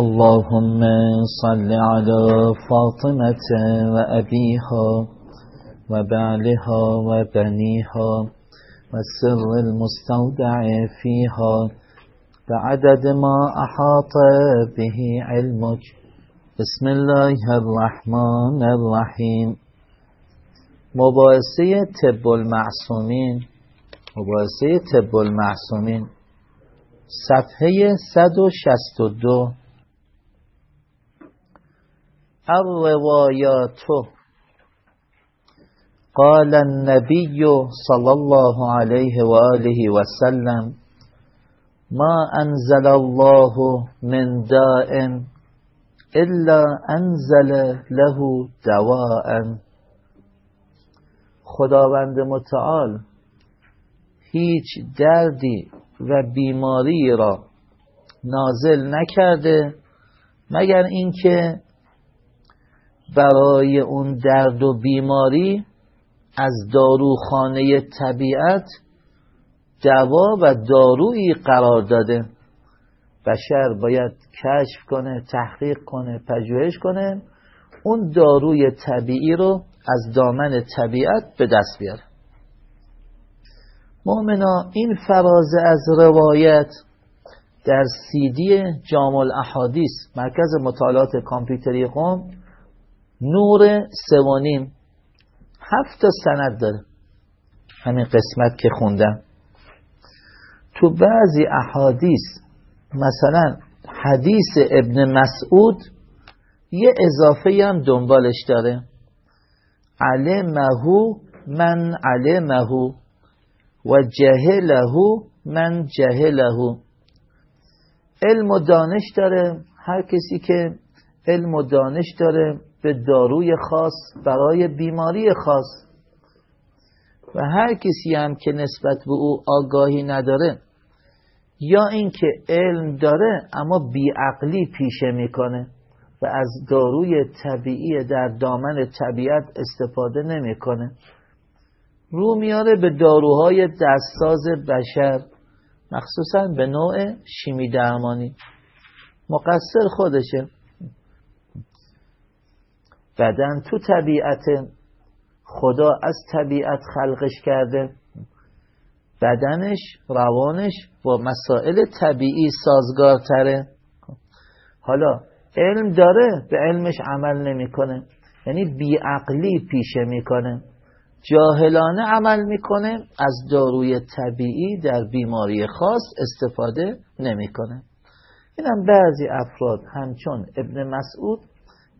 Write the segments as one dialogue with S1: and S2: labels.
S1: اللهم صل على فاطمة وأبيها وبعلها وبنيها والسر المستودع فيها بعدد ما أحاط به علمك بسم الله الرحمن الرحیم مباحثه طب المعصومین مباحثه طب المعصومین صفحه 162. الروایات قال النبي صلى الله عليه وآله وسلم ما أنزل الله من داء الا انزل له دواء. خداوند متعال هیچ دردی و بیماری را نازل نکرده مگر اینکه برای اون درد و بیماری از داروخانه طبیعت دوا و دارویی قرار داده. بشر باید کشف کنه تحقیق کنه پژوهش کنه. اون داروی طبیعی رو از دامن طبیعت به دست بیاره. مؤمنا این فرازه از روایت در سیدی جامع الاحادیث مرکز مطالعات کامپیوتری قوم نور سوانیم هفت تا سند داره. همین قسمت که خوندم. تو بعضی احادیث مثلا حدیث ابن مسعود یه اضافه هم دنبالش داره. علمه من علمه و جهله من جهله. علم و دانش داره. هر کسی که علم و دانش داره به داروی خاص برای بیماری خاص. و هر کسی هم که نسبت به او آگاهی نداره یا اینکه علم داره اما بیعقلی پیشه می‌کنه و از داروی طبیعی در دامن طبیعت استفاده نمی‌کنه. رو میاره به داروهای دستساز بشر مخصوصا به نوع شیمی درمانی مقصر خودشه. بدن تو طبیعت خدا از طبیعت خلقش کرده. بدنش روانش با مسائل طبیعی سازگارتره. حالا علم داره به علمش عمل نمی‌کنه. یعنی بیعقلی پیشه می‌کنه. جاهلانه عمل می‌کنه از داروی طبیعی در بیماری خاص استفاده نمی‌کنه. اینم بعضی افراد همچون ابن مسعود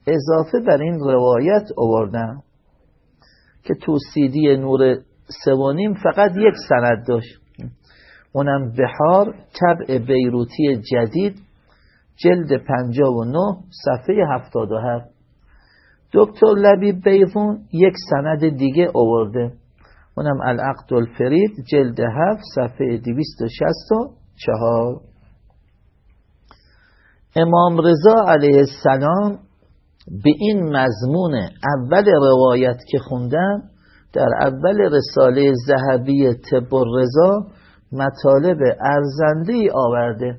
S1: اضافه بر این روایت آوردن که تو سیدی نور سوانیم فقط یک سند داشت. اونم بهار طبع بیروتی جدید جلد 59 صفحه 77 دکتر لبی بیفون یک سند دیگه آورده. اونم العقد الفرید جلد 7 صفحه 264 امام رضا علیه السلام به این مضمون اول روایت که خوندم در اول رساله ذهبی طب رضا مطالب ارزنده آورده.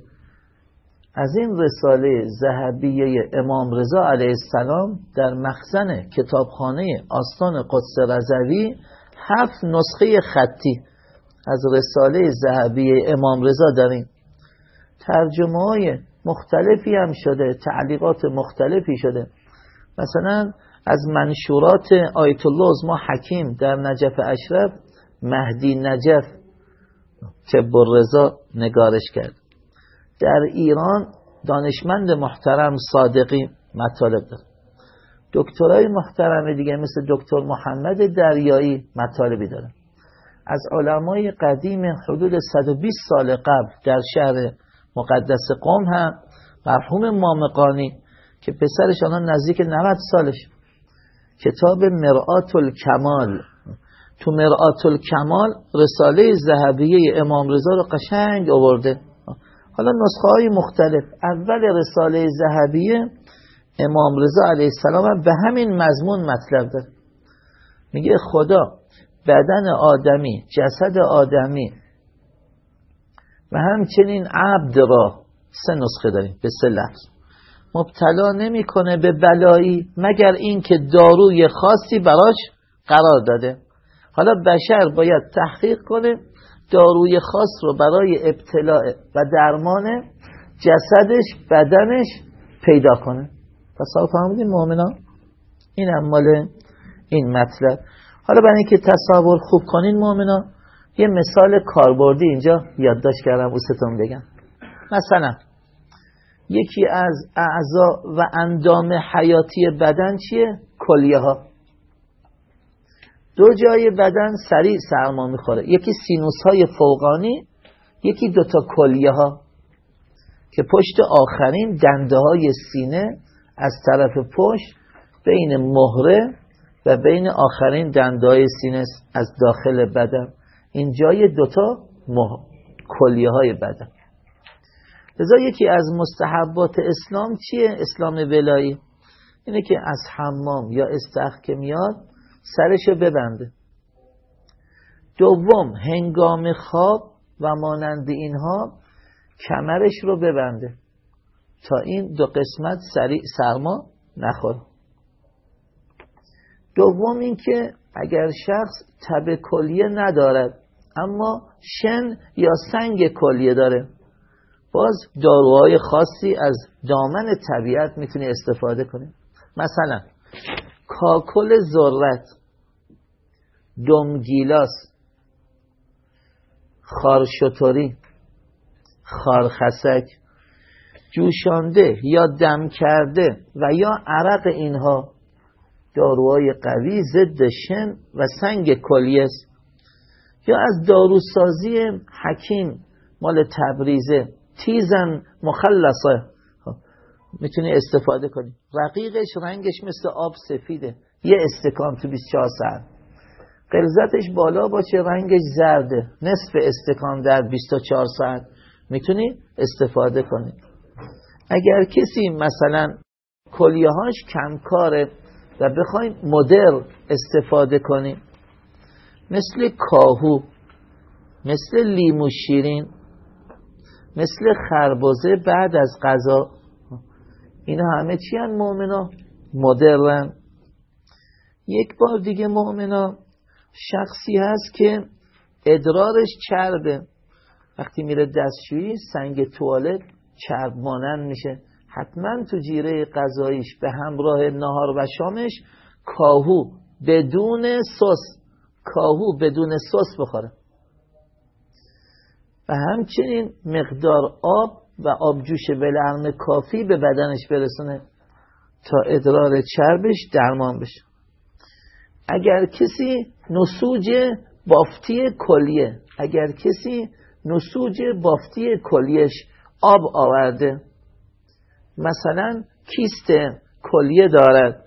S1: از این رساله ذهبیه امام رضا علیه السلام در مخزن کتابخانه آستان قدس رضوی هفت نسخه خطی از رساله ذهبیه امام رضا داریم. ترجمه های مختلفی هم شده تعلیقات مختلفی شده. مثلا از منشورات آیت الله ما حکیم در نجف اشرف مهدی نجف طب رضا نگارش کرد. در ایران دانشمند محترم صادقی مطالب داره. دکترای محترم دیگه مثل دکتر محمد دریایی مطالبی داره. از علمای قدیم حدود 120 سال قبل در شهر مقدس قوم هم مرحوم مامقانی که پسرش الان نزدیک 90 سالش کتاب مرآت الکمال تو مرآت الکمال رساله ذهبیه امام رضا رو قشنگ آورده. حالا نسخه های مختلف. اول رساله ذهبیه امام رضا علیه السلام به همین مضمون مطلب داره. میگه خدا بدن آدمی جسد آدمی و همچنین عبد را سه نسخه داریم به سه لفظ. مبتلا نمی‌کنه به بلایی مگر اینکه داروی خاصی براش قرار داده. حالا بشر باید تحقیق کنه داروی خاص رو برای ابتلاع و درمان جسدش بدنش پیدا کنه. تصور فهمیدین مؤمنان؟ این مال این مطلب. حالا برای اینکه تصور خوب کنین مؤمنان یه مثال کاربردی اینجا یادداشت کردم اوستون بگم. مثلا یکی از اعضا و اندام حیاتی بدن چیه؟ کلیه ها دو جای بدن سریع سرما می‌خوره. یکی سینوس های فوقانی یکی دوتا کلیه ها که پشت آخرین دنده های سینه از طرف پشت بین مهره و بین آخرین دنده های سینه از داخل بدن. این جای دوتا مه... کلیه های بدن. لذا یکی از مستحبات اسلام چیه؟ اسلام ولایی. اینه که از حمام یا استخ که میاد سرشو ببنده. دوم هنگام خواب و مانند اینها کمرش رو ببنده. تا این دو قسمت سریع سرما نخوره دوم اینکه اگر شخص تب کلیه ندارد اما شن یا سنگ کلیه داره. باز داروهای خاصی از دامن طبیعت می‌تونی استفاده کنی. مثلا کاکل ذرت دمگیلاس خارشتوری خارخسک جوشانده یا دم کرده و یا عرق اینها داروهای قوی ضد شن و سنگ کلیه است یا از داروسازی حکیم مال تبریزه. تیزن مخلصه. خب، می‌تونی استفاده کنی. رقیقش رنگش مثل آب سفیده. یه استکان تو 24 ساعت. قلزتش بالا باشه رنگش زرده. نصف استکان در 24 ساعت. می‌تونی استفاده کنی. اگر کسی مثلا کلیهاش کمکاره و بخوایم مدر استفاده کنیم مثل کاهو مثل لیمو شیرین مثل خربازه بعد از غذا. اینا همه چی هن مؤمنا مدرن. یک بار دیگه مؤمنا شخصی هست که ادرارش چربه. وقتی میره دستشویی سنگ توالت چرب مانند میشه. حتما تو جیره غذاییش به همراه نهار و شامش کاهو بدون سس. کاهو بدون سس بخوره. و همچنین مقدار آب و آبجوش بلعم کافی به بدنش برسونه تا ادرار چربش درمان بشه. اگر کسی نسوج بافتی کلیه اگر کسی نسوج بافتی کلیش آب آورده مثلا کیست کلیه دارد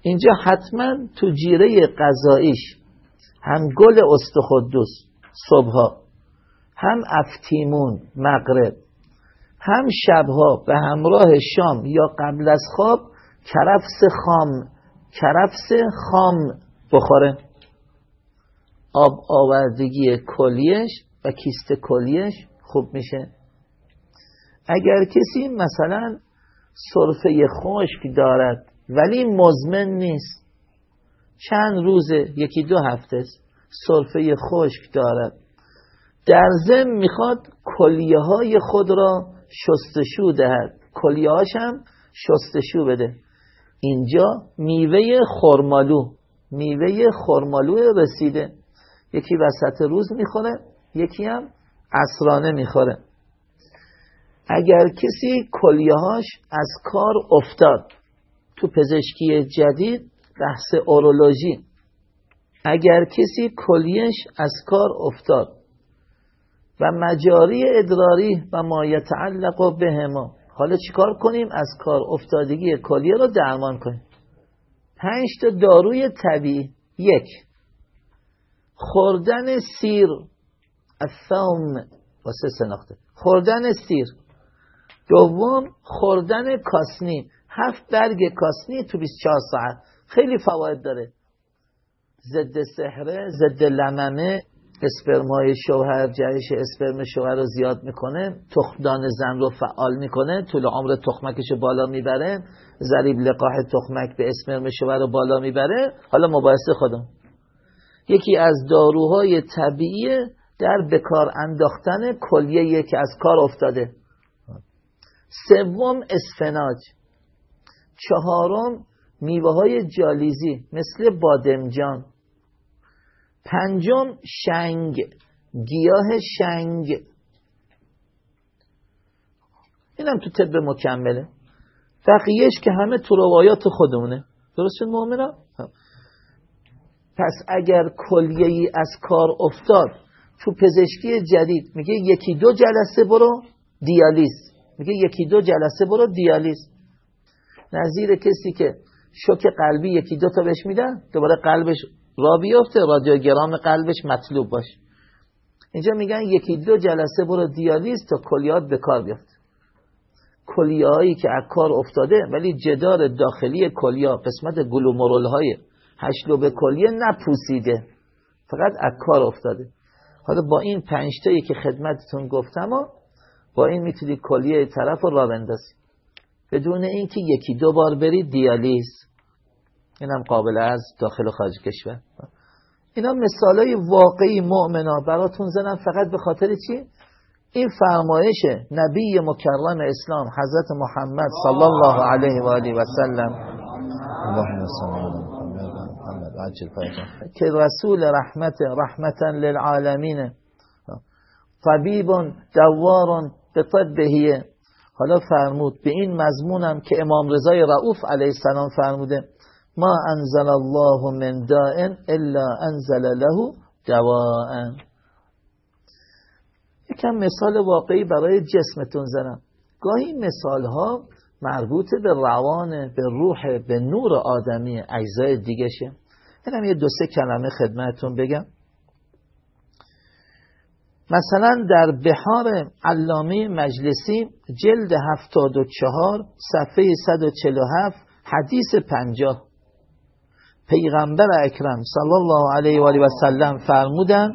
S1: اینجا حتما تو جیره غذاییش هم گل استخدوس صبحها هم افتیمون مغرب. هم شبها به همراه شام یا قبل از خواب کرفس خام کرفس خام بخوره. آب آوردگی کلیش و کیست کلیش خوب میشه. اگر کسی مثلا صرفه خشک دارد ولی مزمن نیست چند روزه یکی دو هفته صرفه خشک دارد. در زم می‌خواد کلیه های خود را شستشو دهد. کلیه هم شستشو بده. اینجا میوه خرمالو. میوه خرمالو رسیده. یکی وسط روز می‌خوره یکی هم عصرانه می‌خوره. اگر کسی کلیهاش از کار افتاد تو پزشکی جدید بحث اورولوژی. اگر کسی کلیش از کار افتاد و مجاری ادراری و ما یتعلق به ما حالا چیکار کنیم؟ از کار افتادگی کلیه رو درمان کنیم. پنج تا داروی طبیعی. یک خوردن سیر. الثوم واسه سناخته خوردن سیر. دوم خوردن کاسنی. هفت برگ کاسنی تو 24 ساعت. خیلی فواید داره. ضد سحره ضد لمنه اسپرمای شوهر جهش اسپرم شوهر رو زیاد می‌کنه تخمدان زن رو فعال می‌کنه طول عمر تخمکش بالا می‌بره ضریب لقاح تخمک به اسپرم شوهر رو بالا می‌بره. حالا مباحثه خودم یکی از داروهای طبیعی در بکار انداختن کلیه که از کار افتاده. سوم اسفناج. چهارم میوه های جالیزی مثل بادمجان. پنجم شنگ گیاه شنگ. اینم تو طب مکمله. بقیهش که همه تو روایات خودمونه. درست شد مؤمنا پس اگر کلیه ای از کار افتاد تو پزشکی جدید میگه یکی دو جلسه برو دیالیز. میگه یکی دو جلسه برو دیالیز. نظیر کسی که شوک قلبی یکی دو تا بهش میدن دوباره قلبش را بیفته رادیوگرام قلبش مطلوب باشه. اینجا میگن یکی دو جلسه برو دیالیز تا کلیات به کار بیفته کلیهایی که از کار افتاده ولی جدار داخلی کلیا قسمت گلومرول های به کلیه نپوسیده. فقط از کار افتاده. حالا با این پنجتایی که خدمتتون گفتم با این می‌تونی کلیه طرف رو را بندازی. بدون اینکه یکی دو بار برید دیالیز. اینم قابل از داخل و خارج کشور. اینا مثالای واقعی مؤمنا براتون زنم فقط به خاطر چی؟ این فرمایش نبی مکرم اسلام حضرت محمد صلی الله علیه و آله و سلم. که رسول رحمت رحمتا للعالمین. طبیب دوار به طبهیه. حالا فرمود به این مضمونم که امام رضای رعوف علیه السلام فرموده ما انزل الله من دائن الا انزل له دواء. یکم مثال واقعی برای جسمتون زنم. گاهی مثال ها مربوط به روان به روح به نور آدمی اجزای دیگه شه. اینم یه دو سه کلمه خدمتون بگم. مثلا در بحار علامه مجلسی جلد 74 صفحه 147 حدیث 50 پیغمبر اکرم صلی الله علیه و آله و سلم فرمودن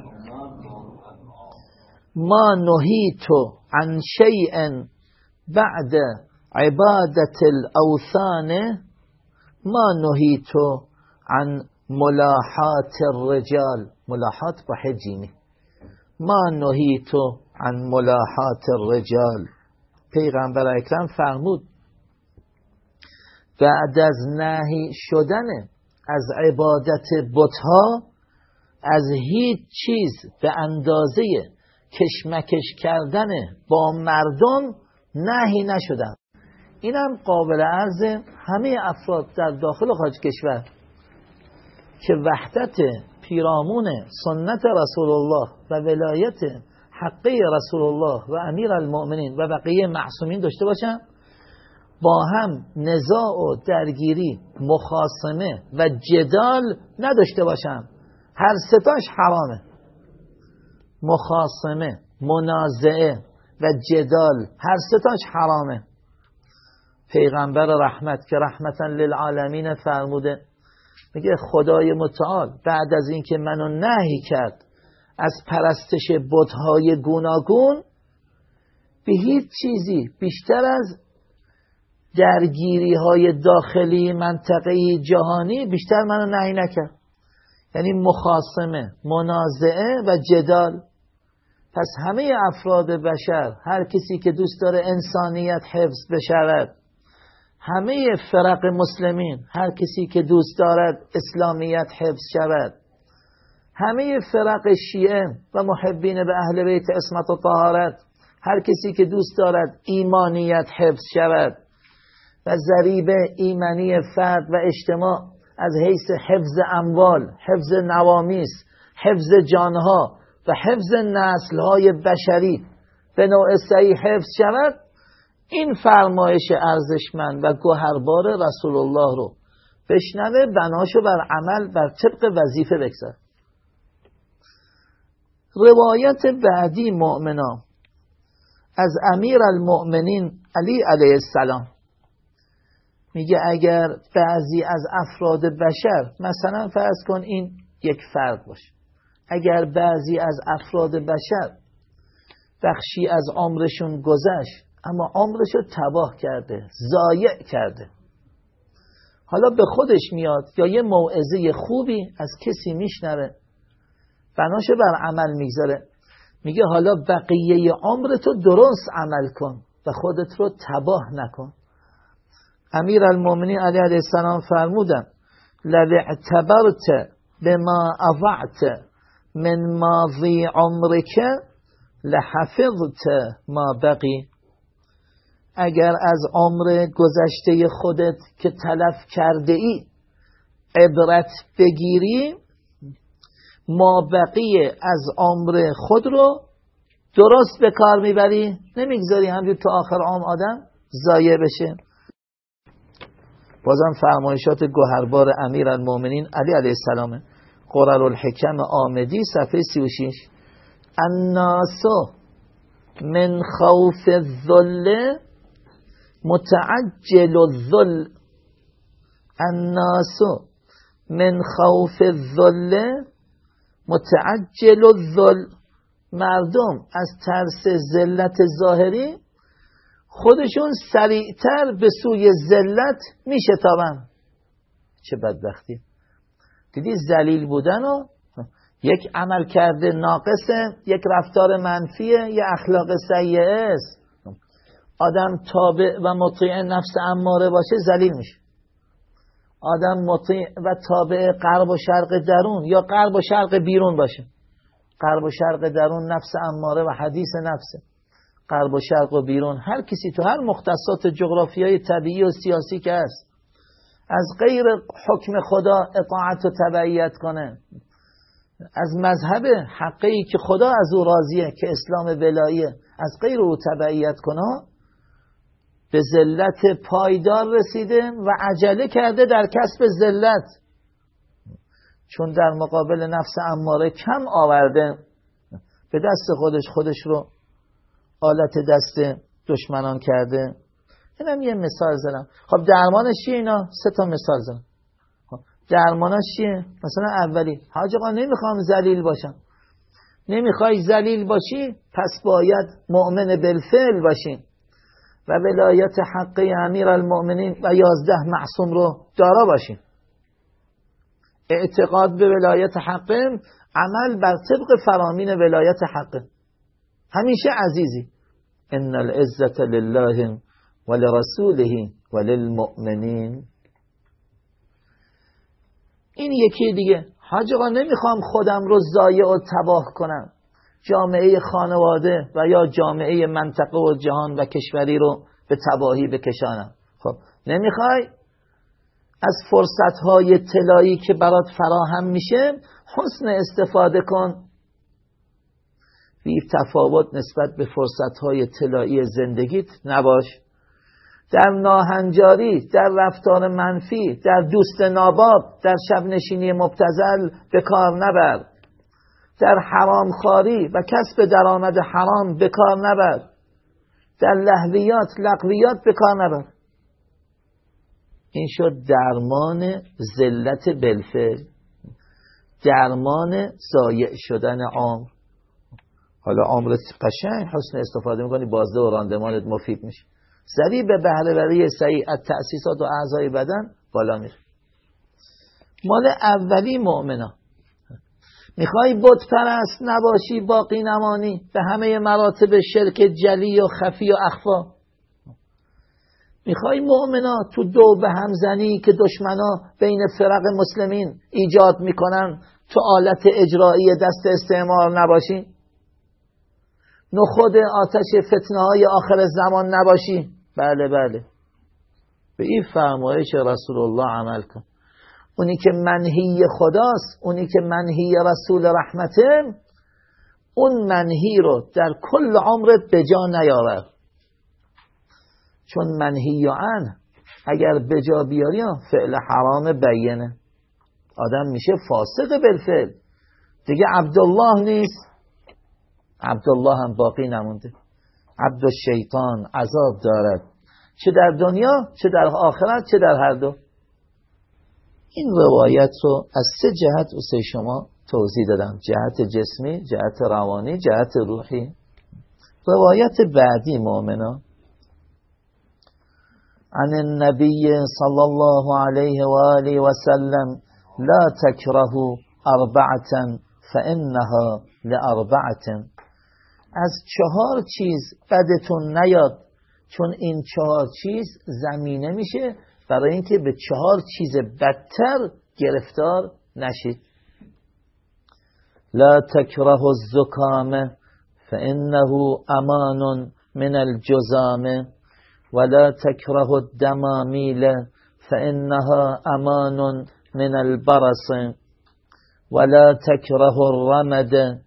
S1: ما نهیتو عن شیء بعد عبادت الاوثان ما نهیتو عن ملاحات الرجال ملاحات با حجیمی ما نهیتو عن ملاحات الرجال پیغمبر اکرم فرمود بعد از نهی شدن از عبادت بتها از هیچ چیز به اندازه کشمکش کردن با مردم نهی نشدن. اینم قابل عرض همه افراد در داخل خارج کشور که وحدت پیرامون سنت رسول الله و ولایت حقی رسول الله و امیر المؤمنین و بقیه معصومین داشته باشن. با هم نزاع و درگیری مخاسمه و جدال نداشته باشن هر ستاش حرامه. مخاسمه منازعه و جدال هر ستاش حرامه. پیغمبر رحمت که رحمتا للعالمین فرموده میگه خدای متعال بعد از اینکه منو نهی کرد از پرستش بتهای گوناگون به هیچ چیزی بیشتر از درگیری های داخلی منطقه جهانی بیشتر منو نهی نکرد. یعنی مخاسمه منازعه و جدال. پس همه افراد بشر هر کسی که دوست داره انسانیت حفظ بشود همه فرق مسلمین هر کسی که دوست دارد اسلامیت حفظ شود. همه فرق شیعه و محبین به اهل بیت اسمت و طهارت هر کسی که دوست دارد ایمانیت حفظ شود. و ذریب ایمنی فرد و اجتماع از حیث حفظ اموال حفظ نوامیس حفظ جانها و حفظ نسلهای بشری به نوع صحیح حفظ شود این فرمایش ارزشمند و گوهربار رسول الله رو بشنوه بناشو بر عمل بر طبق وظیفه بگذار. روایت بعدی مؤمنا از امیر المؤمنین علی علیه السلام. میگه اگر بعضی از افراد بشر مثلا فرض کن این یک فرد باشه. اگر بعضی از افراد بشر بخشی از عمرشون گذشت اما عمرش رو تباه کرده زایع کرده. حالا به خودش میاد یا یه موعظه خوبی از کسی میشنوه بناشه بر عمل می‌گذاره. میگه حالا بقیه عمر تو درست عمل کن و خودت رو تباه نکن. امیر المومنی علیه السلام فرمودن لو اعتبرت بما اضعت من ماضی عمرک لحفظت ما بقی اگر از عمر گذشته خودت که تلف کرده ای عبرت بگیری ما بقیه از عمر خود رو درست به کار می‌بری؟ نمی‌گذاری همجور تا آخر عام آدم ضایع بشه. بازم فرمایشات گوهربار امیر المومنین علی علیه السلام. قرر الحکم آمدی صفحه 36 الناسو من خوف الظل متعجل الظل الناسو من خوف الظل متعجل الظل مردم از ترس ذلت ظاهری خودشون سریعتر به سوی ذلت میشتابن. چه بدبختی. دیدی زلیل بودن و یک عمل کرده ناقصه یک رفتار منفیه یک اخلاق سیعه است. آدم تابع و مطیع نفس اماره باشه زلیل میشه. آدم مطیع و تابع قرب و شرق درون یا قرب و شرق بیرون باشه. قرب و شرق درون نفس اماره و حدیث نفسه. قرب و شرق و بیرون هر کسی تو هر مختصات جغرافیای طبیعی و سیاسی که هست از غیر حکم خدا اطاعت و تبعیت کنه. از مذهب حقی که خدا از او راضیه که اسلام بلاییه از غیر او تبعیت کنه به ذلت پایدار رسیده و عجله کرده در کسب ذلت. چون در مقابل نفس اماره کم آورده به دست خودش خودش رو آلت دست دشمنان کرده. اینم یه مثال زدم. خب درمانش چیه اینا؟ سه تا مثال زدم. خب درمانش چیه؟ مثلا اولی حاج آقا نمی‌خوام ذلیل باشم. نمی‌خوای ذلیل باشی پس باید مؤمن بالفعل باشی. و ولایت حقی امیر المؤمنین و یازده معصوم رو دارا باشیم اعتقاد به ولایت حقم عمل بر طبق فرامین ولایت حقه همیشه عزیزی. ان العزت لله ولرسوله وللمؤمنین این یکی دیگه. حاج آقا نمی‌خوام خودم رو ضایع و تباه کنم. جامعه خانواده و یا جامعه منطقه و جهان و کشوری رو به تباهی بکشانم. خب نمی‌خوای؟ از فرصت های طلایی که برات فراهم میشه حسن استفاده کن. بی تفاوت نسبت به فرصت های طلایی زندگیت نباش. در ناهنجاری در رفتار منفی در دوست ناباب در شب نشینی مبتزل به کار نبر. در حرام خاری و کسب درآمد حرام به کار نبر. در لحویات لقویات به کار نبر. این شد درمان ذلت بلفل درمان زایع شدن عمر. حالا عمرت قشنگ حسن استفاده می‌کنی بازده و راندمانت مفید میشه. سریع به بهرهوری سعی از تأسیسات و اعضای بدن بالا میره. مال اولی مؤمنا می‌خوای بت پرست نباشی باقی نمانی. به همه مراتب شرک جلی و خفی و اخفا. می‌خوای مؤمنا تو دو به همزنی که دشمنا بین فرق مسلمین ایجاد می‌کنن تو آلت اجرایی دست استعمار نباشی؟ نخود آتش فتنه های آخر زمان نباشی. بله بله. به این فرمایش رسول الله عمل کن. اونی که منهی خداست اونی که منهی رسول رحمته اون منهی رو در کل عمرت به جا نیاور. چون منهی عن اگر به جا بیاری فعل حرام بینه. آدم میشه فاسق بالفعل. دیگه عبدالله نیست. عبدالله هم باقی نمونده. عبد شیطان عذاب دارد. چه در دنیا چه در آخرت چه در هر دو. این روایت رو از سه جهت سه شما توضیح دادم. جهت جسمی جهت روانی جهت روحی. روایت بعدی مؤمنا عن النبي صلى الله عليه وآله وسلم لا تكرهوا أربعة فإنها لأربعة. از چهار چیز بدتون نیاد چون این چهار چیز زمینه میشه برای اینکه به چهار چیز بدتر گرفتار نشید لا تکره الزکام فانه امان من الجزام. ولا تکره الدمامیل فانها امان من البرص. ولا تکره الرمد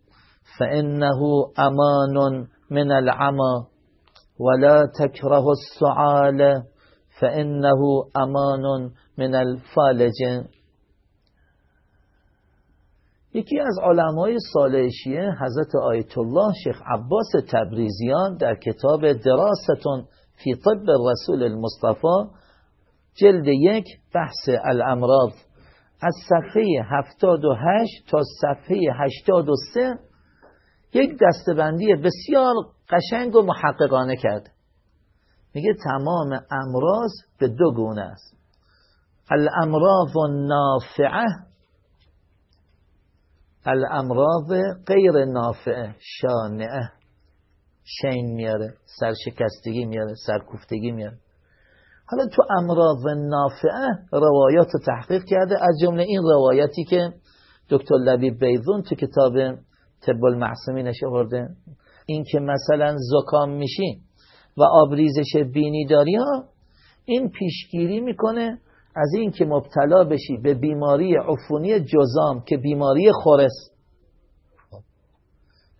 S1: فانه امان من العمى ولا تكره السعال فإنه امان من الفالج. یکی از علمای صالح شیعه حضرت آیت الله شیخ عباس تبریزیان در کتاب دراستون فی طب رسول المصطفى جلد یک بحث الامراض. از صفحه 78 تا صفحه 83 یک دستبندی بسیار قشنگ و محققانه کرده میگه تمام امراض به دو گونه است. الامراض نافعه الامراض غیر نافعه شانعه. شین میاره سرشکستگی میاره سرکوفتگی میاره. حالا تو امراض نافعه روایات رو تحقیق کرده. از جمله این روایتی که دکتر لبی بیزون تو کتاب طب المعصومی نشه برده این که مثلا زکام میشی و آبریزش بینی داری ها این پیشگیری می‌کنه از این که مبتلا بشی به بیماری عفونی جزام که بیماری خورس.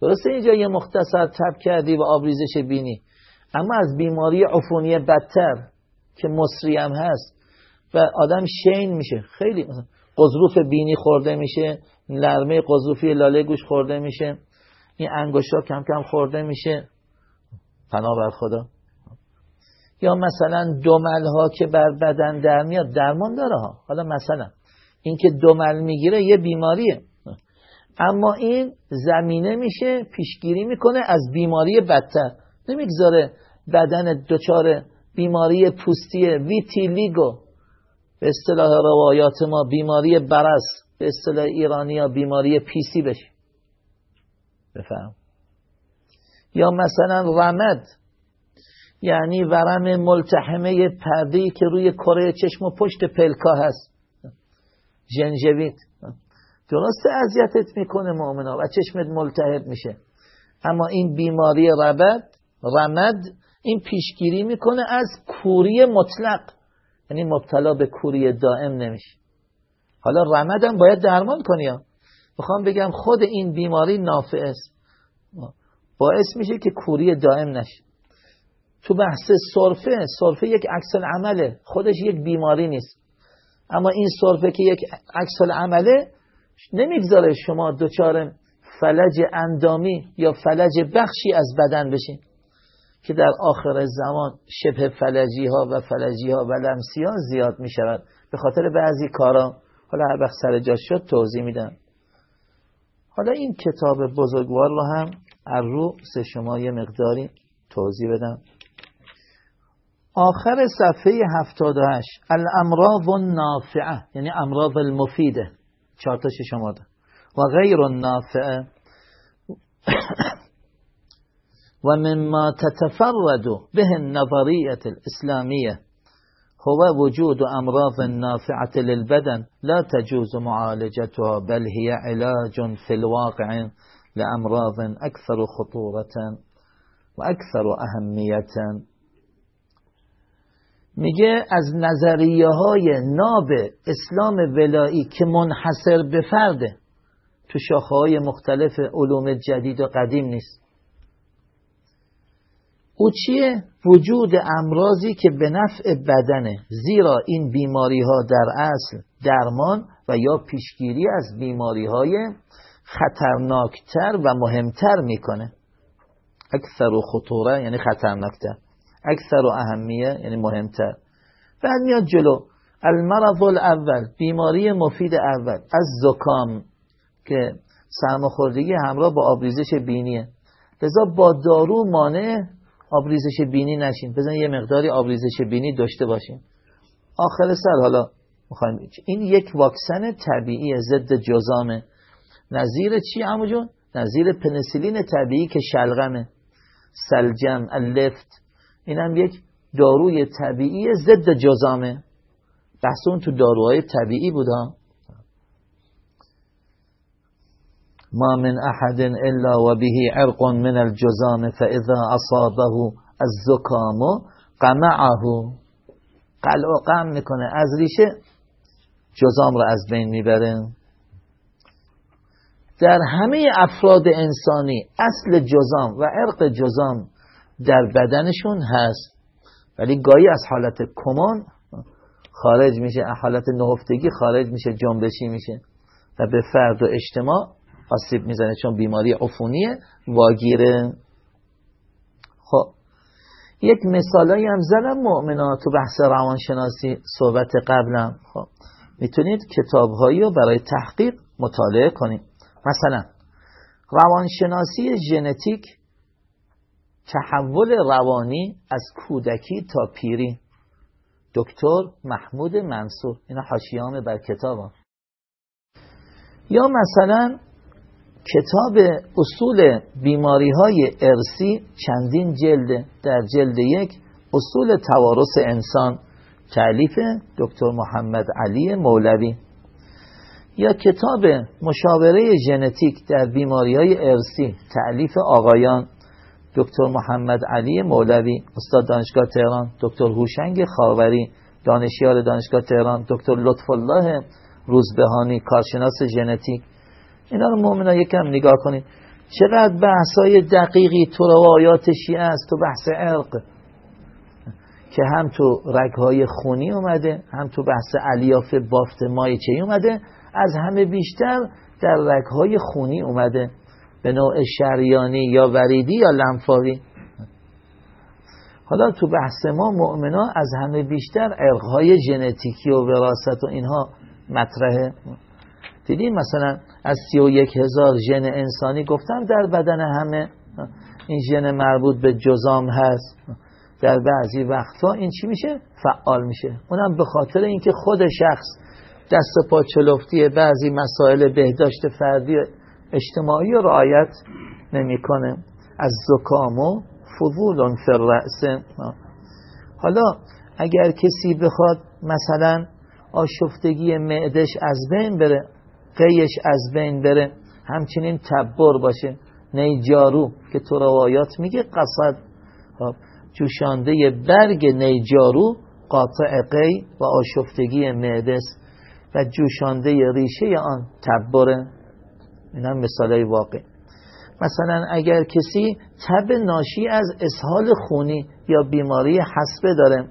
S1: درسته اینجا یه مختصر تب کردی و آبریزش بینی. اما از بیماری عفونی بدتر که مصری هم هست و آدم شین میشه. خیلی قضروف بینی خورده میشه لرمه قضروفی لاله گوش خورده میشه این انگشتا کم کم خورده میشه. پناه بر خدا. یا مثلا دومل ها که بر بدن در میاد درمان داره ها. حالا مثلا این که دومل می‌گیره یه بیماریه. اما این زمینه میشه پیشگیری می‌کنه از بیماری بدتر. نمی‌گذاره بدن دچار بیماری پوستی ویتیلیگو به اصطلاح روایات ما بیماری برس به اصطلاح ایرانی ها بیماری پیسی بشه. بفهم. یا مثلا رمد یعنی ورم ملتحمه پرده که روی کره چشم و پشت پلکا هست. جنجویت درسته اذیتت می‌کنه مؤمنا و چشمت ملتهب میشه. اما این بیماری ربد رمد این پیشگیری می‌کنه از کوری مطلق. یعنی مبتلا به کوری دائم نمیشه. حالا رمدم باید درمان کنی ها. می‌خوام بگم خود این بیماری نافع است. باعث میشه که کوری دائم نشه. تو بحث صرفه صرفه یک عکس عمله خودش یک بیماری نیست. اما این صرفه که یک عکس عمله نمی‌گذاره شما دچار فلج اندامی یا فلج بخشی از بدن بشین. که در آخر زمان شبه فلجی ها و فلجی ها و لمسی ها زیاد می شود به خاطر بعضی کارا حالا هر وقت سر جاش شد توضیح میدم. حالا این کتاب بزرگوار رو هم از رو سه شما یه مقداری توضیح بدم. آخر صفحه 78 الامراض النافعه. یعنی امراض المفیده. چارتاش شما ده و غیر النافعه. و مما تتفرد به النظریه الاسلامیه. هو وجود امراض نافعة للبدن. لا تجوز معالجتها بل هي علاج في الواقع لأمراض أكثر خطورة وأكثر أهمية میگه از نظریه های ناب اسلام ولایی که منحصر به فرده تو شاخه های مختلف علوم جدید و قدیم نیست. او چیه؟ وجود امراضی که به نفع بدنه زیرا این بیماری ها در اصل درمان و یا پیشگیری از بیماری های خطرناکتر و مهمتر می‌کنه. اکثر و خطوره یعنی خطرناکتر. اکثر و اهمیه یعنی مهمتر. بعد میاد جلو. المرض الاول بیماری مفید اول. از زکام که سرماخوردگی همراه با آبریزش بینیه. لذا با دارو مانع آبریزش بینی نشین. بزن یه مقداری آبریزش بینی داشته باشین. آخر سر حالا می‌خوایم این یک واکسن طبیعی ضد جزامه نظیر چی عمو جون؟ نظیر پنسیلین طبیعی که شلغمه. سلجم اللفت این هم یک داروی طبیعی ضد جزامه بحث تو داروهای طبیعی بودا ما من احد الا و به عرق من الجزام فاذا اصابه الزکام قمعه. قلع و قم می‌کنه. از ریشه جزام را از بین می‌بره. در همه افراد انسانی اصل جزام و عرق جزام در بدنشون هست. ولی گاهی از حالت کمان خارج میشه حالت نهفتگی خارج میشه جنبشی میشه و به فرد و اجتماع آسیب می‌زنه چون بیماری عفونیه واگیره. خب. یک مثالایی هم زدم مؤمنات تو بحث روانشناسی صحبت قبلم. خب. می‌تونید کتابهایی رو برای تحقیق مطالعه کنید. مثلا روانشناسی ژنتیک تحول روانی از کودکی تا پیری. دکتر محمود منصور. اینا حاشیه‌ام بر کتابم. یا مثلا کتاب اصول بیماری های ارسی چندین جلد در جلد یک اصول توارث انسان تعلیف دکتر محمد علی مولوی. یا کتاب مشاوره ژنتیک در بیماری های ارسی تعلیف آقایان دکتر محمد علی مولوی استاد دانشگاه تهران دکتر هوشنگ خاوری دانشیار دانشگاه تهران دکتر لطف الله روزبهانی کارشناس ژنتیک. اینا رو مؤمنا یکم نگاه کنید چقدر بحثای دقیقی تو روایات شیعه است تو بحث عرق. که هم تو رگهای خونی اومده هم تو بحث الیاف بافت چی اومده از همه بیشتر در رگهای خونی اومده. به نوع شریانی یا وریدی یا لنفاوی. حالا تو بحث ما مؤمنا از همه بیشتر ارقهای ژنتیکی و وراست و اینها مطرحه. دیدیم مثلا از سی و یک هزار ژن انسانی گفتم در بدن همه. این ژن مربوط به جزام هست. در بعضی وقتها این چی میشه؟ فعال میشه. اونم به خاطر اینکه خود شخص دست پا چلفتی بعضی مسائل بهداشت فردی اجتماعی رعایت نمی‌کنه. از زکام و فضول فر حالا اگر کسی بخواد مثلا آشفتگی معدش از بین بره قیش از بین بره. همچنین تبر باشه. نیجارو که تو روایات میگه قصد. خب، جوشانده برگ نیجارو قاطع قی و آشفتگی معدس و جوشانده ریشه آن تبره. این هم مثال واقع. مثلا اگر کسی تب ناشی از اسهال خونی یا بیماری حسبه داره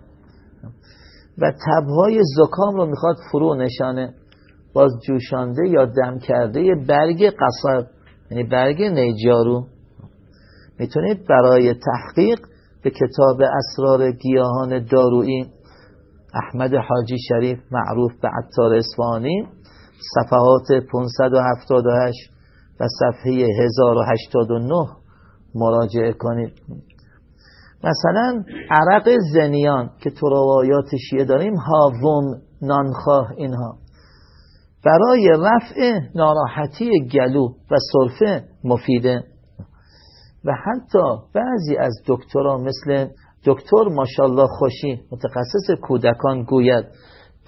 S1: و تبهای زکام رو می‌خواد فرو نشانه باز جوشانده یا دم کرده برگ قصب یعنی برگ نیجارو. می‌تونید برای تحقیق به کتاب اسرار گیاهان دارویی احمد حاجی شریف معروف به عطار اسفانی صفحات 578 و صفحه 1089 مراجعه کنید. مثلا عرق زنیان که تو روایات شیعه داریم هاوم نانخواه اینها. برای رفع ناراحتی گلو و سرفه مفیده. و حتی بعضی از دکترها مثل دکتر ماشالله خوشی متخصص کودکان گوید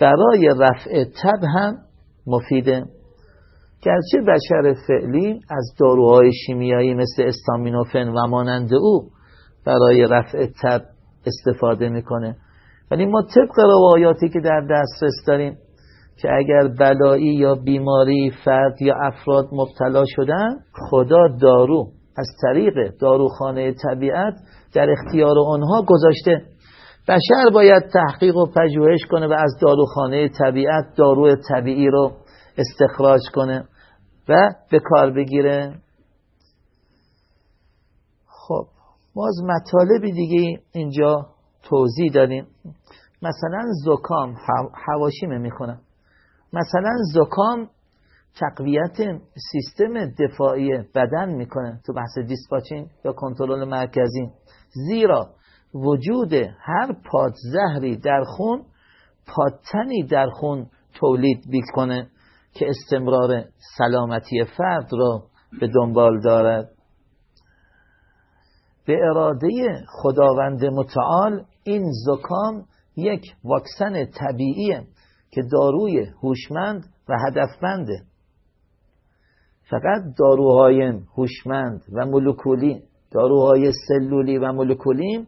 S1: برای رفع تب هم مفیده. گرچه بشر فعلی از داروهای شیمیایی مثل استامینوفن و مانند او برای رفع تب استفاده می‌کنه. ولی ما طبق روایاتی که در دسترس داریم که اگر بلایی یا بیماری فرد یا افراد مبتلا شدن خدا دارو از طریق داروخانه طبیعت در اختیار آنها گذاشته. بشر باید تحقیق و پژوهش کنه و از داروخانه طبیعت دارو طبیعی رو استخراج کنه و به کار بگیره. خب باز مطالبی دیگه اینجا توضیح داریم مثلا زکام حواشیمه می‌خونم. مثلا زکام تقویت سیستم دفاعی بدن می‌کنه تو بحث دیسپاچین یا کنترل مرکزی. زیرا وجود هر پادزهری در خون پادتنی در خون تولید می‌کنه که استمرار سلامتی فرد را به دنبال دارد. به اراده خداوند متعال این زکام یک واکسن طبیعیه. که داروی هوشمند و هدفمنده. فقط داروهای هوشمند و مولکولی داروهای سلولی و مولکولی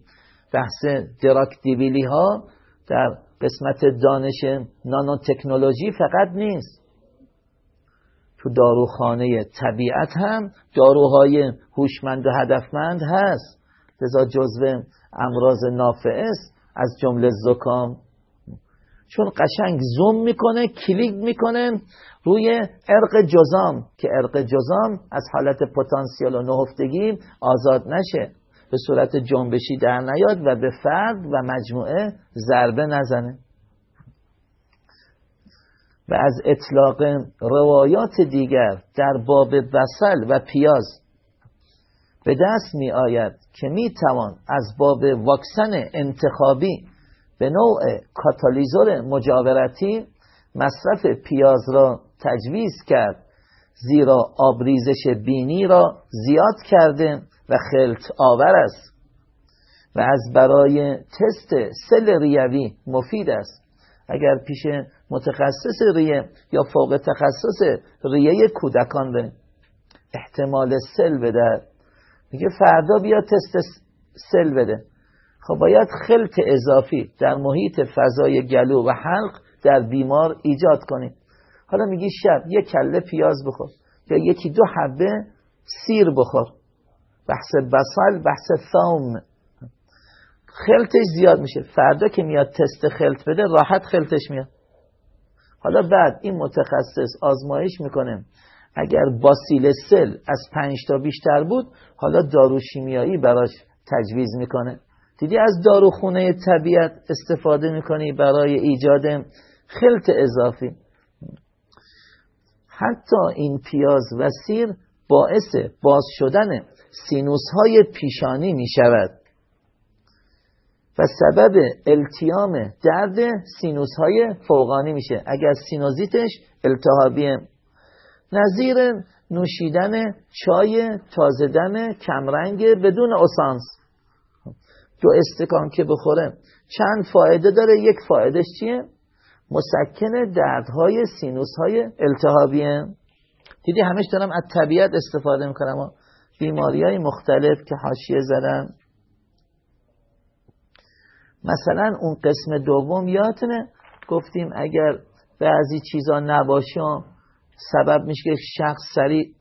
S1: بحث دراکتیبیلی ها در قسمت دانش نانو تکنولوژی فقط نیست. تو داروخانه طبیعت هم داروهای هوشمند و هدفمند هست. لذا جزو امراض نافع است از جمله زکام چون قشنگ زوم می‌کنه کلیک می‌کنه روی ارق جزام که ارق جزام از حالت پتانسیل و نهفتگی آزاد نشه. به صورت جنبشی در نیاد و به فرد و مجموعه ضربه نزنه. و از اطلاق روایات دیگر در باب بسل و پیاز به دست می آید که می توان از باب واکسن انتخابی به نوع کاتالیزور مجاورتی مصرف پیاز را تجویز کرد زیرا آبریزش بینی را زیاد کرده و خلط آور است و از برای تست سل ریوی مفید است. اگر پیش متخصص ریه یا فوق تخصص ریه کودکان به احتمال سل بده میگه فردا بیا تست سل بده. خب باید خلط اضافی در محیط فضای گلو و حلق در بیمار ایجاد کنیم حالا میگی شب یک کله پیاز بخور یا یکی دو حبه سیر بخور. بحث بسال بحث ثوم خلطش زیاد میشه. فردا که میاد تست خلط بده راحت خلطش میاد. حالا بعد این متخصص آزمایش می‌کنه. اگر باسیل سل از پنج تا بیشتر بود حالا دارو شیمیایی براش تجویز می‌کنه. دیدی از داروخونه طبیعت استفاده می‌کنی برای ایجاد خلط اضافی؟ حتی این پیاز و سیر باعث باز شدن سینوس های پیشانی می شود و سبب التیام درد سینوس های فوقانی میشه. اگر سینوزیتش التهابیه. نظیر نوشیدن چای تازدن کمرنگ بدون اسانس. دو استکان که بخوره چند فایده داره؟ یک فایدهش چیه؟ مسکن دردهای سینوس های التهابیه. دیدی همش دارم از طبیعت استفاده می‌کنم. بیماری های مختلف که حاشیه زدن. مثلا اون قسم دوم یادتونه؟ گفتیم اگر بعضی چیزا نباشه سبب میشه که شخص سریع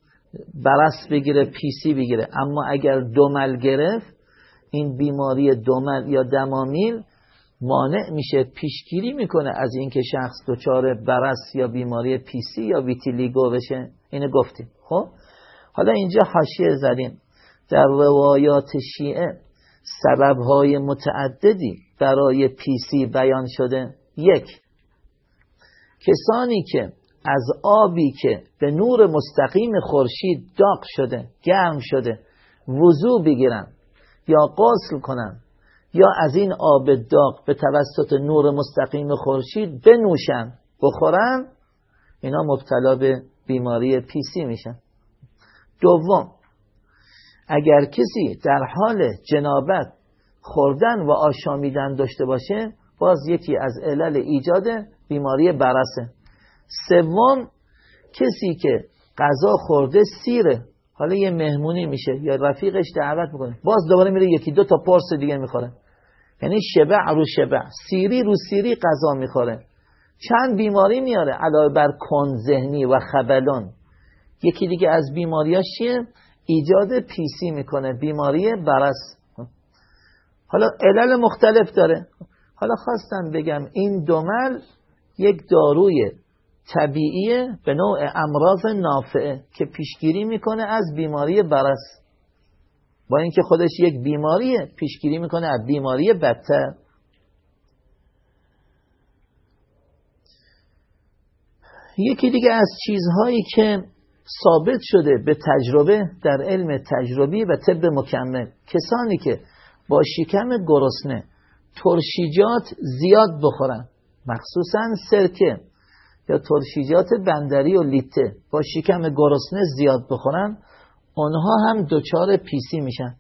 S1: برس بگیره پیسی بگیره. اما اگر دومل گرفت این بیماری دومل یا دمامیل مانع میشه پیشگیری می‌کنه از اینکه شخص دچار برس یا بیماری پیسی یا ویتیلیگو بشه. اینو گفتیم. خب؟ حالا اینجا حاشیه زدیم. در روایات شیعه سببهای متعددی برای پیسی بیان شده. یک کسانی که از آبی که به نور مستقیم خورشید داغ شده گرم شده وضوع بگیرن یا غسل کنن یا از این آب داغ به توسط نور مستقیم خورشید بنوشن بخورن اینا مبتلا به بیماری پیسی میشن. دوم اگر کسی در حال جنابت خوردن و آشامیدن داشته باشه باز یکی از علل ایجاد بیماری برسه. سوم کسی که غذا خورده سیره حالا یه مهمونی میشه یا رفیقش دعوت می‌کنه. باز دوباره میره یکی دو تا پرس دیگه می‌خوره. یعنی شبع رو شبع سیری رو سیری غذا می‌خوره. چند بیماری میاره؟ علاوه بر کن ذهنی و خبلان. یکی دیگه از بیماریاش چیه؟ ایجاد پیسی می‌کنه. بیماری برس. حالا علل مختلف داره. حالا خواستم بگم این دومل یک داروی طبیعی به نوع امراض نافعه که پیشگیری می‌کنه از بیماری برس. با اینکه خودش یک بیماریه پیشگیری می‌کنه از بیماری بدتر. یکی دیگه از چیزهایی که ثابت شده به تجربه در علم تجربی و طب مکمل کسانی که با شکم گرسنه ترشیجات زیاد بخورن مخصوصا سرکه. یا ترشیجات بندری و لیته با شکم گرسنه زیاد بخورن اونها هم دچار پیسی میشن.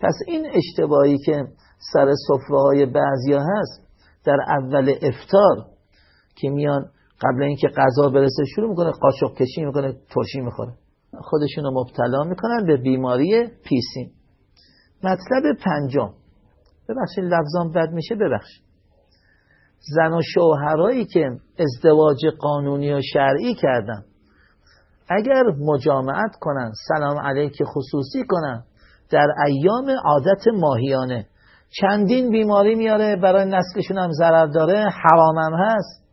S1: پس این اشتباهی که سر صفره های بعضیا هست در اول افتار که میان قبل اینکه غذا برسه شروع می‌کنه قاشق کشی می‌کنه ترشی می‌خوره. خودشونو مبتلا می‌کنن به بیماری پیسی مطلب پنجم. ببخشید لفظان بد میشه ببخشید. زن و شوهرایی که ازدواج قانونی و شرعی کردن. اگر مجامعت کنن سلام علیک خصوصی کنن در ایام عادت ماهیانه. چندین بیماری میاره برای نسلشون هم ضرر داره حرامم هست.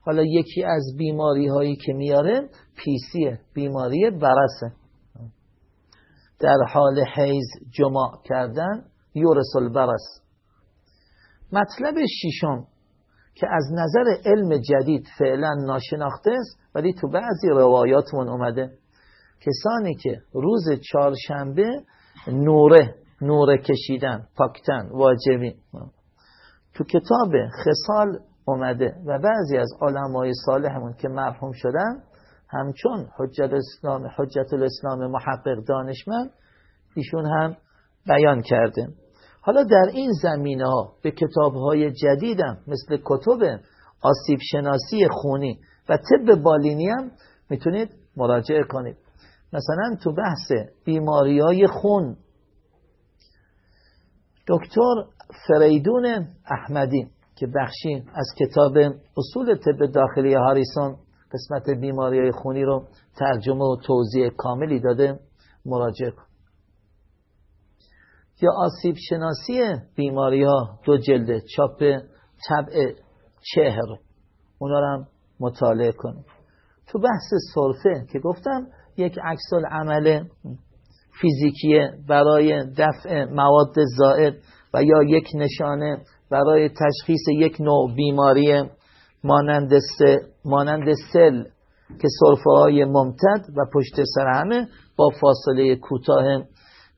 S1: حالا یکی از بیماری هایی که میاره پیسیه بیماری برسه. در حال حیز جماع کردن یورس البرس مطلب ششم. که از نظر علم جدید فعلا ناشناخته است ولی تو بعضی روایاتمون اومده. کسانی که روز چهارشنبه نوره نوره کشیدن پاکتن واجبی. تو کتاب خصال اومده و بعضی از علمای صالحمون که مرحوم شدن همچون حجت الاسلام حجت الاسلام محقق دانشمند ایشون هم بیان کرده. حالا در این زمینه ها به کتاب های جدیدم مثل کتب آسیب شناسی خونی و طب بالینی هم می‌تونید مراجعه کنید. مثلا تو بحث بیماری های خون دکتر فریدون احمدی که بخشی از کتاب اصول طب داخلی هاریسون قسمت بیماری های خونی رو ترجمه و توضیح کاملی داده مراجعه یا آسیب شناسی بیماری ها دو جلده چاپ طبع چهر. اونا رو هم مطالعه کنید تو بحث صرفه که گفتم یک عکس عمل فیزیکیه برای دفع مواد زائد و یا یک نشانه برای تشخیص یک نوع بیماری مانند, مانند سل که صرفه های ممتد و پشت سر همه با فاصله کوتاه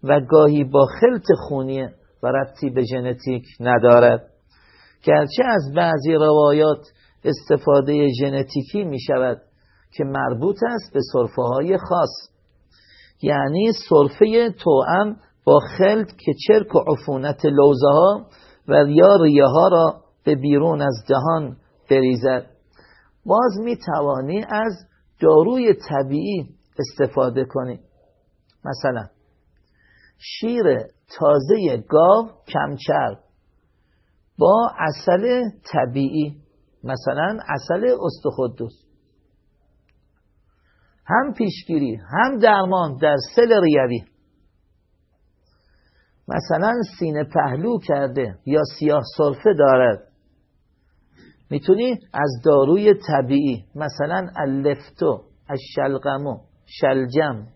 S1: و گاهی با خلط خونی و ربطی به ژنتیک ندارد گرچه از بعضی روایات استفاده ژنتیکی می شود که مربوط است به صرفه های خاص. یعنی صرفه توأم با خلط که چرک و عفونت لوزه ها و یا ریه ها را به بیرون از دهان بریزد. باز می توانی از داروی طبیعی استفاده کنی. مثلا شیر تازه گاو کمچرب با اصل طبیعی مثلا اصل استخدوس. هم پیشگیری هم درمان در سل ریوی. مثلا سینه پهلو کرده یا سیاه سرفه دارد. می‌تونی از داروی طبیعی مثلا اللفتو الشلقمو شلجم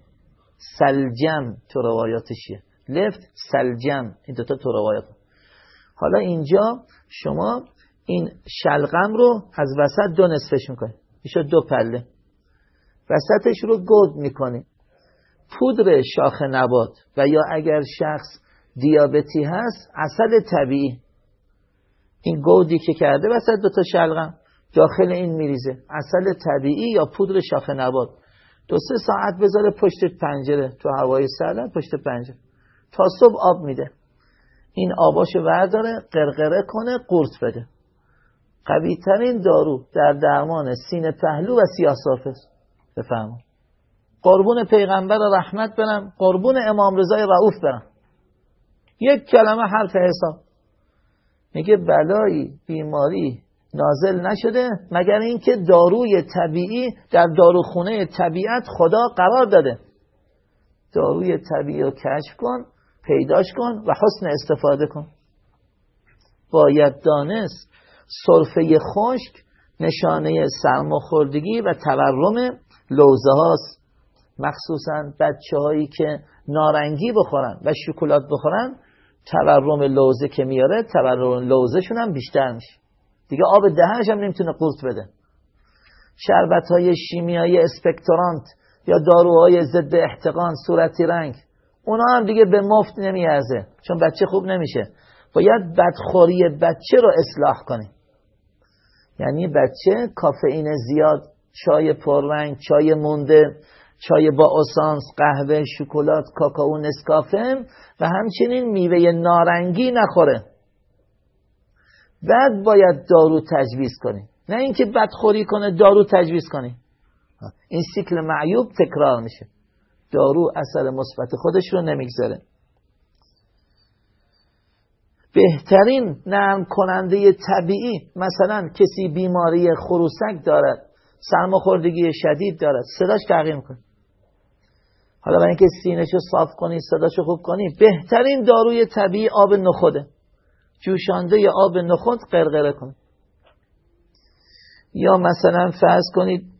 S1: سلجم تو روایاتشیه لفت سلجم این دوتا تو روایات حالا اینجا شما این شلغم رو از وسط دو نصفش می‌کنی. میشه دو پله. وسطش رو گود می‌کنی. پودر شاخ نبات. و یا اگر شخص دیابتی هست اصل طبیعی. این گودی که کرده وسط دوتا شلغم داخل این میریزه. اصل طبیعی یا پودر شاخ نبات. دو سه ساعت بذاره پشت پنجره تو هوای سردن پشت پنجره. تا صبح آب میده. این آباشو ورداره قرقره کنه قورت بده. قوی ترین دارو در درمان سینه پهلو و سیاه است. بفهمون قربون پیغمبر رحمت برم. قربون امام رضای رعوف برم. یک کلمه حرف حساب. میگه بلایی بیماری نازل نشده مگر اینکه داروی طبیعی در داروخونه طبیعت خدا قرار داده. داروی طبیعی رو کشف کن پیداش کن و حسن استفاده کن. باید دانست صرفه خشک نشانه سرماخوردگی و تورم لوزه هاست. مخصوصا بچه هایی که نارنگی بخورن و شکلات بخورن تورم لوزه که میاره تورم لوزه شون هم بیشتر میشه. دیگه آب دهنش هم نمی‌تونه قورت بده. شربت های شیمیایی اسپکترانت یا داروهای ضد احتقان صورتی رنگ اونا هم دیگه به مفت نمیارزه چون بچه خوب نمیشه. باید بدخوری بچه رو اصلاح کنیم یعنی بچه کافئین زیاد چای پررنگ چای مونده چای با اسانس قهوه شکلات کاکائو نسکافه و همچنین میوه نارنگی نخوره. بعد باید دارو تجویز کنیم نه اینکه بدخوری کنه دارو تجویز کنیم این سیکل معیوب تکرار میشه. دارو اثر مثبت خودش رو نمی‌گذاره. بهترین نرم کننده طبیعی مثلا کسی بیماری خروسک دارد سرماخوردگی شدید دارد صداش تغییر می‌کنه. حالا برای اینکه سینهشو صاف کنی صداشو خوب کنی بهترین داروی طبیعی آب نخوده. جوشانده آب نخود قرقره کن یا مثلا فرض کنید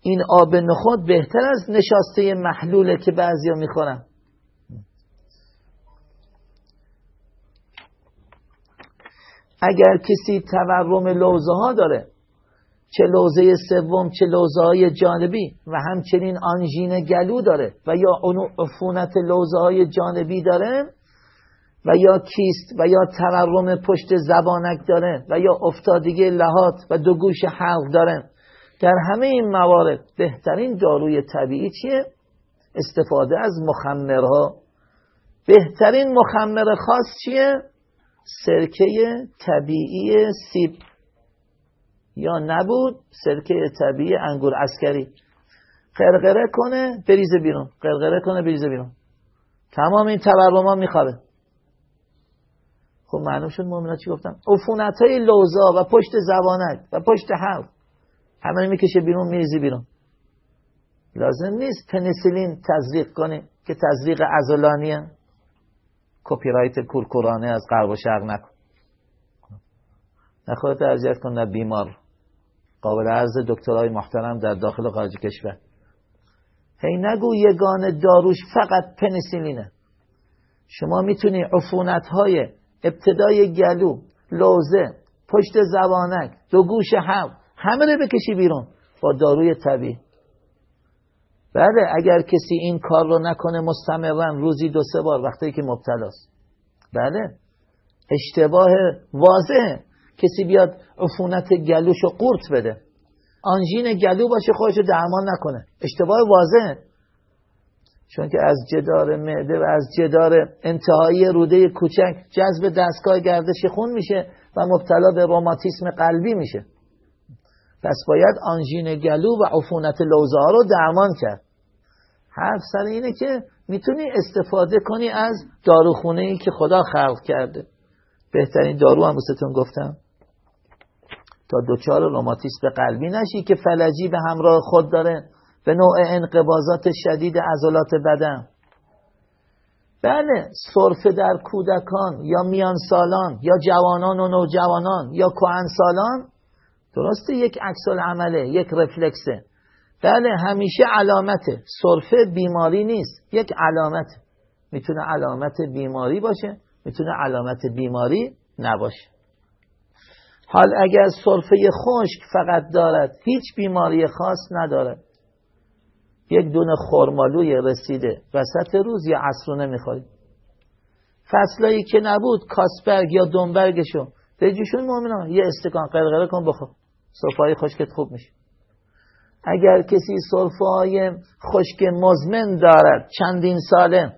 S1: این آب نخود بهتر از نشاسته محلوله که بعضیا می‌خورن. اگر کسی تورم لوزه ها داره چه لوزه سوم چه لوزه های جانبی و همچنین آنژین گلو داره و یا عفونت لوزه های جانبی داره و یا کیست و یا تورم پشت زبانک داره و یا افتادگی لحات و دو گوش حلق داره در همه این موارد بهترین داروی طبیعی چیه؟ استفاده از مخمرها. بهترین مخمر خاص چیه؟ سرکه طبیعی سیب. یا نبود سرکه طبیعی انگور اسکری قرقره کنه بریزه بیرون. قرقره کنه بریزه بیرون. تمام این تورما میخوابه خب معلوم شد مؤمنات چی گفتم عفونت های لوزا و پشت زبانک و پشت حلق. همه می‌کشه بیرون میریزی بیرون. لازم نیست پنیسیلین تزریق کنی که تزریق ازولانیه کپی رایت کورکورانه از غرب و شرق نکن. خودت ارجعت کن نه بیمار. قابل عرض دکترهای محترم در داخل خارج کشور. هی نگو یگان داروش فقط پنیسیلینه شما می‌تونی عفونت های ابتدای گلو لوزه پشت زبانک دو گوش هم همه رو بکشی بیرون با داروی طبیعی. بله اگر کسی این کار رو نکنه مستمرا روزی دو سه بار وقتی که مبتلاست. بله اشتباه واضحه. کسی بیاد عفونت گلوش رو قورت بده. آنژین گلو باشه خودش رو درمان نکنه. اشتباه واضحه. چون که از جدار معده و از جدار انتهایی روده کوچک جذب دستگاه گردش خون میشه و مبتلا به روماتیسم قلبی میشه. پس باید آنژین گلو و عفونت لوزه ها رو درمان کرد. حرف سر اینه که می‌تونی استفاده کنی از داروخونه ای که خدا خلق کرده. بهترین دارو هم بستون گفتم. تا دوچار روماتیسم قلبی نشی که فلجی به همراه خود داره. به نوع انقبازات شدید عضلات بدن. بله سرفه در کودکان یا میان سالان یا جوانان و نوجوانان یا کهن سالان درسته یک عکس عمله یک رفلکسه. بله همیشه علامته. سرفه بیماری نیست یک علامت می‌تونه علامت بیماری باشه می‌تونه علامت بیماری نباشه. حال اگر سرفه خشک فقط دارد هیچ بیماری خاص ندارد. یک دونه خرمالوی رسیده. وسط روز یا عصرونه می‌خورید فصلایی که نبود کاسبرگ یا دنبرگشو به جوشون مؤمنان یه استکان قرقره کن بخور. سرفه خشکت خوب میشه. اگر کسی سرفه های خشک مزمن دارد چندین ساله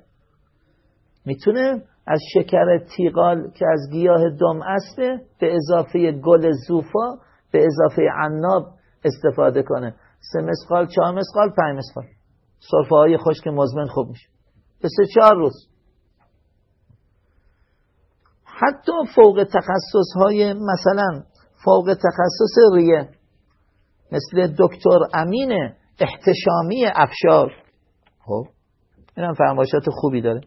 S1: می‌تونه از شکر تیغال که از گیاه دم اسبه به اضافه گل زوفا به اضافه عناب استفاده کنه. سه مسقال چهار مسقال پنج مسقال. صرفه های خشک مزمن خوب میشه. به سه چهار روز. حتی فوق تخصص های مثلا فوق تخصص ریه مثل دکتر امین احتشامی افشار. خب هم فرماشات خوبی داره.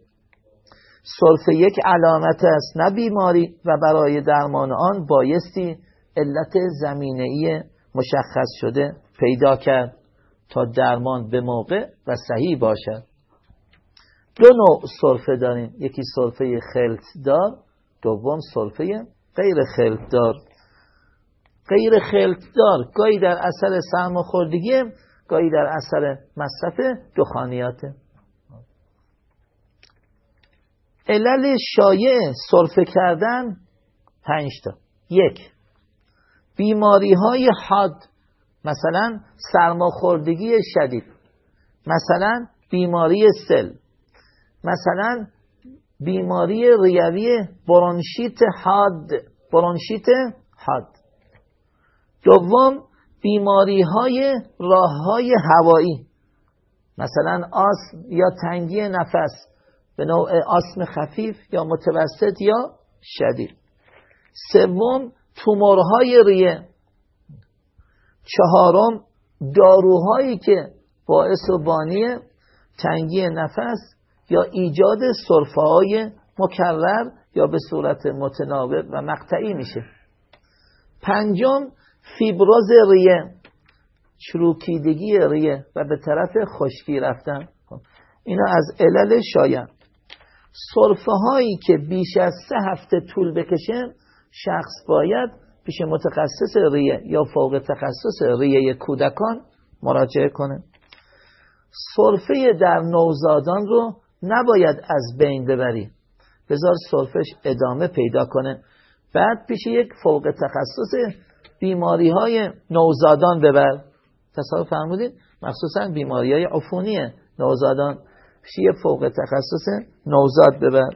S1: سلفه یک علامت است نه بیماری و برای درمان آن بایستی علت زمینه مشخص شده پیدا کرد تا درمان به موقع و صحیح باشد. دو نوع سرفه داریم. یکی سرفه خلط دار دوم سرفه غیر خلط دار غیر خلطدار گاهی در اثر سرماخوردگی گاهی در اثر مصرف دخانیاته علل شایع سرفه کردن پنج تا. یک بیماری های حاد مثلا سرماخوردگی شدید مثلا بیماری سل مثلا بیماری ریوی برونشیت حاد برونشیت حاد. دوم بیماری های راه های هوایی مثلا آسم یا تنگی نفس به نوع آسم خفیف یا متوسط یا شدید. سوم تومورهای ریه. چهارم داروهایی که باعث و بانی تنگی نفس یا ایجاد های مکرر یا به صورت متناوب و مقطعی میشه. پنجم فیبروز ریه چروکیدگی ریه و به طرف خشکی رفتن. خب، اینا از علل شایع صرفه هایی که بیش از سه هفته طول بکشه شخص باید پیش متخصص ریه یا فوق تخصص ریه کودکان مراجعه کنه. صرفه در نوزادان رو نباید از بین ببری. بذار صرفش ادامه پیدا کنه. بعد پیش یک فوق تخصص بیماری های نوزادان ببر. تصور فرمودید مخصوصا بیماری های عفونی نوزادان. پیش فوق تخصص نوزاد ببر.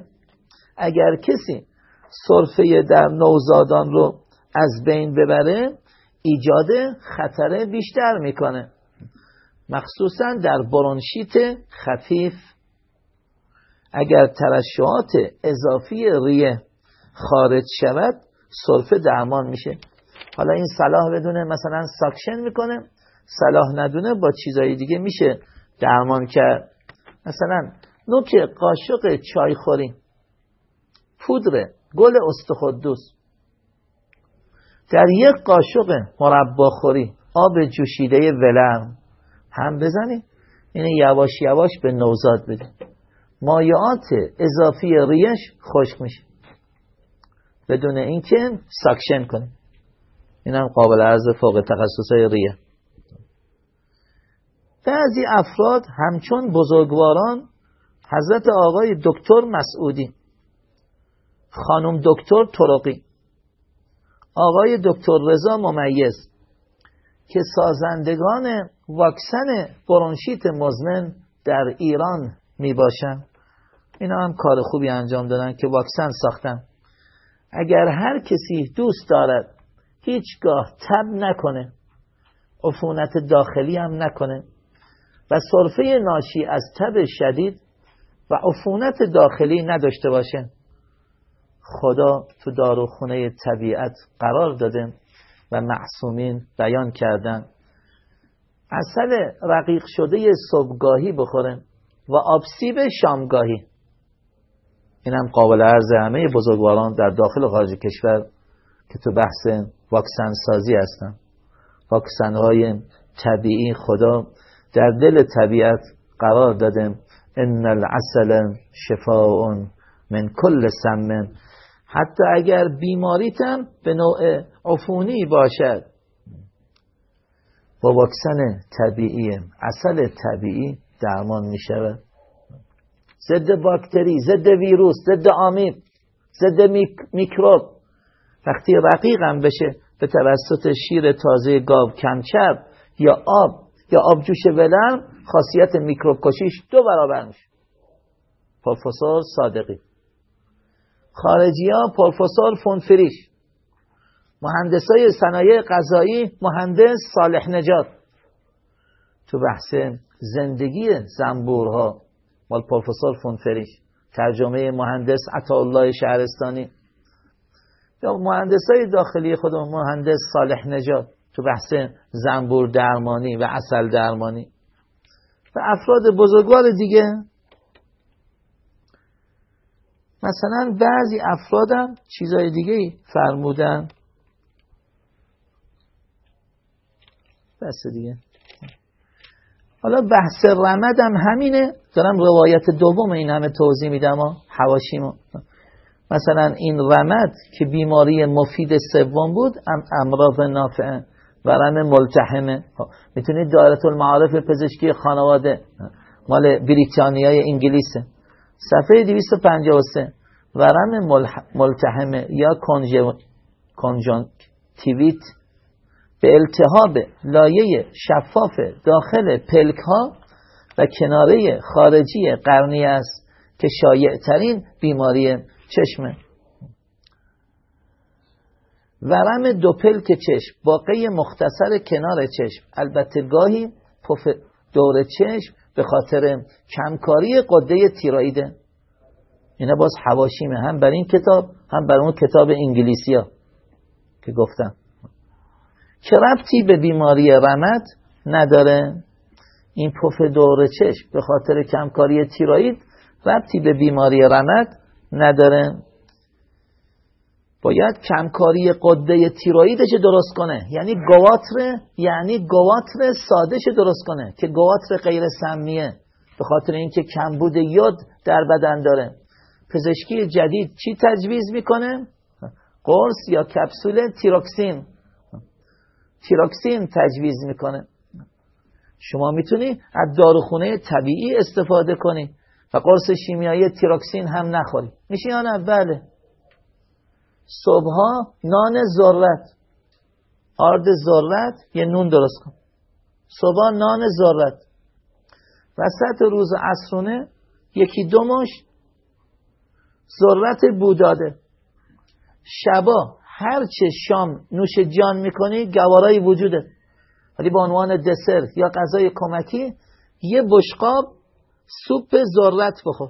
S1: اگر کسی صرفه در نوزادان رو از بین ببره ایجاد خطر بیشتر می‌کنه. مخصوصا در برونشیت خفیف. اگر ترشحات اضافی ریه خارج شود صرفه درمان میشه. حالا این صلاح بدونه مثلا ساکشن می‌کنه صلاح ندونه با چیزایی دیگه میشه درمان کرد. مثلا نوک قاشق چای خوری پودر گل استخدوس. در یک قاشق مربا خوری آب جوشیده ولرم. هم بزنی اینه یواش یواش به نوزاد بده مایعات اضافی ریش خشک میشه. بدون اینکه ساکشن کنه این هم قابل عرض فوق تخصص ریه. بعضی افراد همچون بزرگواران حضرت آقای دکتر مسعودی خانم دکتر ترقی آقای دکتر رضا ممیز که سازندگان واکسن برونشیت مزمن در ایران می باشن اینا هم کار خوبی انجام دادن که واکسن ساختن. اگر هر کسی دوست دارد هیچگاه تب نکنه عفونت داخلی هم نکنه و صرفه ناشی از تب شدید و عفونت داخلی نداشته باشه خدا تو داروخونه طبیعت قرار داده و معصومین بیان کردن. اصل رقیق شده صبحگاهی بخورن و آبسیب شامگاهی. این هم قابل عرض همه بزرگواران در داخل خارج کشور که تو بحث واکسن سازی هستن. واکسن های طبیعی خدا در دل طبیعت قرار داده. ان العسل شفاء من کل سم حتی اگر بیماریتم به نوع عفونی باشد. با واکسن طبیعی اصل طبیعی درمان می شود ضد باکتری ضد ویروس ضد آمیب ضد میکروب. وقتی رقیقم بشه به توسط شیر تازه گاو کمچر یا آب یا آبجوش ولرم خاصیت میکروب کشیش دو برابر میشه. پروفسور صادقی. خارجی ها پروفسور فونفریش مهندس های صنایع غذایی مهندس صالح نجات. تو بحث زندگی زنبورها مال پروفسور فونفریش ترجمه مهندس عطاالله شهرستانی. یا مهندس های داخلی خود مهندس صالح نجات. تو بحث زنبور درمانی و اصل درمانی. و افراد بزرگوار دیگه مثلا بعضی افرادم چیزای دیگه فرمودن. بس دیگه. حالا بحث رمد هم همینه. دارم روایت دوم این همه توضیح میدم حواشیمو مثلا این رمد که بیماری مفید سوم بود ام امراض نافعه ورم ملتحمه خب، می‌تونید دایره المعارف پزشکی خانواده. مال بریتانیای انگلیسه. صفحه 253 ورم ملتحمه یا کنجنکتیویت به التهاب لایه شفاف داخل پلک ها و کناره خارجی قرنی است که شایع ترین بیماری چشمه. ورم دو پلک چشم باقی مختصر کنار چشم. البته گاهی پف دور چشم به خاطر کمکاری قده تیرایده اینا باز حواشیمه هم بر این کتاب هم بر اون کتاب انگلیسی ها که گفتم. که ربطی به بیماری رمد نداره؟ این پف دور چشم به خاطر کمکاری تیراید ربطی به بیماری رمد نداره. باید کمکاری قده تیرویدش درست کنه. یعنی گواتر یعنی گواتر سادش درست کنه که گواتر غیر سمیه. به خاطر اینکه کمبود یود در بدن داره. پزشکی جدید چی تجویز می‌کنه؟ قرص یا کپسول تیروکسین تیروکسین تجویز می‌کنه. شما می‌تونی از داروخونه طبیعی استفاده کنی و قرص شیمیایی تیروکسین هم نخوری. میشه یا نه؟ بله. صبحها نان ذرت. آرد ذرت یه نون درست کن. صبح نان ذرت. وسط روز عصرونه یکی دو مش ذرت بوداده. شبا هر چه شام نوش جان می‌کنی گوارای وجوده. ولی به عنوان دسر یا غذای کمکی یه بشقاب سوپ ذرت بخور.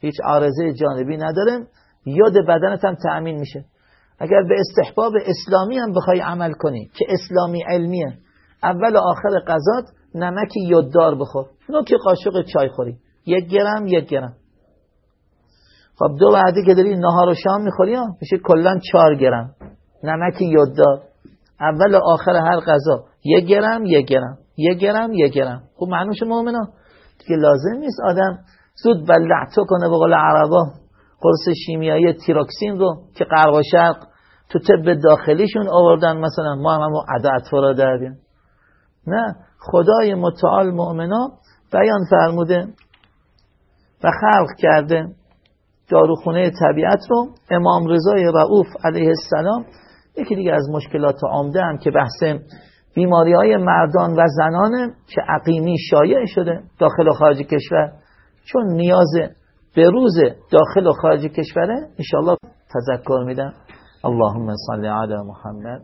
S1: هیچ عارضه جانبی نداره یاد بدنت هم تأمین میشه. اگر به استحباب اسلامی هم بخوای عمل کنی که اسلامی علمیه اول و آخر غذات نمک یوددار بخور. نوک قاشق چای خوری. یک گرم یک گرم. خب دو وعده که داری نهار و شام می‌خوری ها؟ میشه کلا چهار گرم. نمک یوددار اول و آخر هر غذا یک گرم یک گرم. یک گرم یک گرم. خب معنوش مؤمنا دیگه لازم نیست آدم زود بلعتو کنه به عربا. قرص شیمیایی تیروکسین رو که غرب و شرق تو طب داخلیشون آوردن مثلا ما هم همون عدت را دردیم. نه خدای متعال مؤمنا بیان فرموده و خلق کرده داروخونه طبیعت رو. امام رضای رعوف علیه السلام یکی دیگه از مشکلات عامده هم که بحث بیماری های مردان و زنانه که عقیمی شایع شده داخل و خارج کشور چون نیاز به روز داخل و خارج کشوره انشاءالله تذکر میدم. اللهم صل علی محمد.